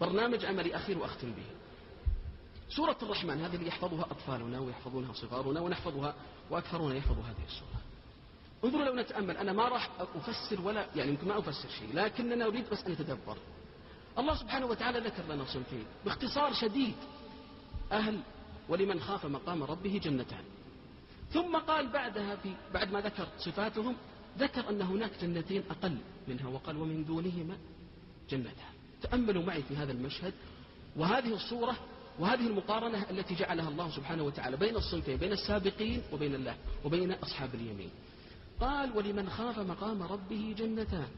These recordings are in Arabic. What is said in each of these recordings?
برنامج عملي أخير وأختم به. سورة الرحمن هذه اللي يحفظها أطفالنا ويحفظونها صغارنا ونحفظها وأكثرنا يحفظ هذه السورة. انظروا لو نتأمل أنا ما راح أفسر ولا يعني يمكن ما أفسر شيء لكننا نريد بس أن نتدبر. الله سبحانه وتعالى ذكر لنا صنفين باختصار شديد. أهل ولمن خاف مقام ربه جنتان. ثم قال بعدها في بعد ما ذكر صفاتهم ذكر أن هناك جنتين أقل منها وقال ومن دونهما جنتان. تأملوا معي في هذا المشهد وهذه الصورة وهذه المقارنة التي جعلها الله سبحانه وتعالى بين الصنفين بين السابقين وبين الله وبين أصحاب اليمين. قال ولمن خاف مقام ربه جنتان.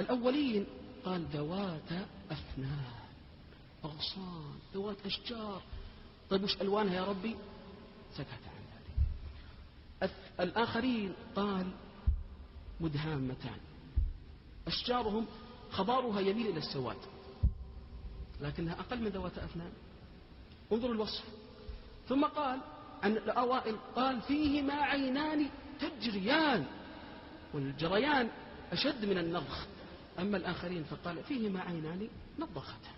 الأولين قال ذوات أفنان. أغصان ذوات أشجار. طيب وش ألوانها يا ربي؟ سكت عن ذلك. الآخرين قال مدهامتان. أشجارهم خبارها يميل إلى السواد لكنها أقل من ذوات أفنان. انظروا الوصف. ثم قال عن الأوائل قال فيهما عينان تجريان والجريان أشد من النضخ. أما الآخرين فقال فيهما عينان نضختان.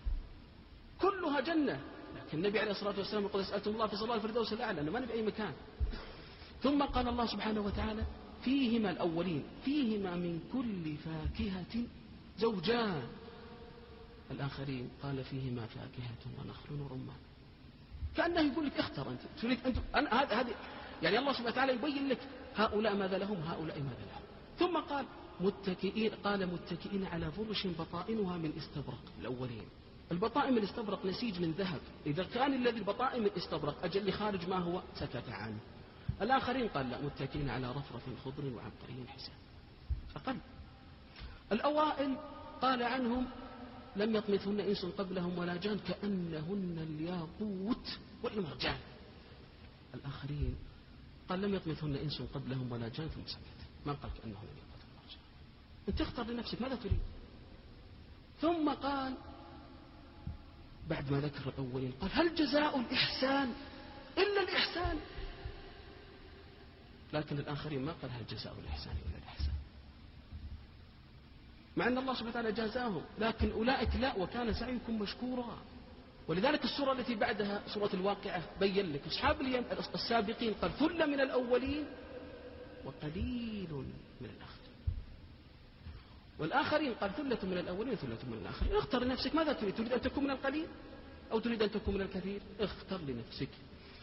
كلها جنة. لكن النبي عليه الصلاة والسلام يقول سألتم الله في صلاة الفردوس الأعلى أنا ما في أي مكان. ثم قال الله سبحانه وتعالى فيهما الأولين فيهما من كل فاكهة زوجان. الآخرين قال فيهما فاكهة ونخل ورمان. كأنه يقول لك اختر أنت. تريد أنت أنا هذا هذه يعني الله سبحانه وتعالى يبين لك هؤلاء ماذا لهم هؤلاء ماذا لهم. ثم قال متكئين قال متكئين على فرش بطائنها من استبرق. الأولين. البطائن من استبرق نسيج من ذهب. إذا كان الذي البطائن من استبرق أجل خارج ما هو؟ سكت عنه. الآخرين قال لا متكئين على رفرف خضر وعبقري حسان. أقل الأوائل قال عنهم لم يطمثهن إنس قبلهم ولا جان كأنهن الياقوت والمرجان الآخرين قال لم يطمثهن إنس قبلهم ولا جان ثم سكت. ما قال كأنهن الياقوت والمرجان أنت اختر لنفسك ماذا تريد؟ ثم قال بعد ما ذكر الأولين قال هل جزاء الإحسان إلا الإحسان؟ لكن الآخرين ما قال هل جزاء الإحسان إلا مع أن الله سبحانه وتعالى جازاهم. لكن أولئك لا وكان سعيكم مشكورا. ولذلك السورة التي بعدها سورة الواقعة بين لك أصحاب السابقين قال ثل من الأولين وقليل من الآخرين. والآخرين قال ثلة من الأولين وثلة من الآخرين. اختر لنفسك. ماذا تريد؟ تريد أن تكون من القليل أو تريد أن تكون من الكثير؟ اختر لنفسك.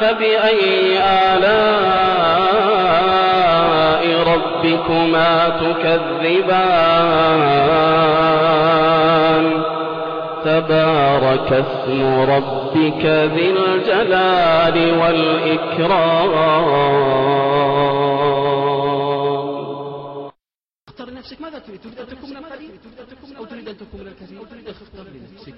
فبأي آلاء ربكما تكذبان؟ تبارك اسم ربك ذي الجلال والإكرام. اختر لنفسك ماذا تريد؟ تريد أن تكون من القليل أو تريد أن تكون من الكثير؟ أو تريد أن تختار لنفسك؟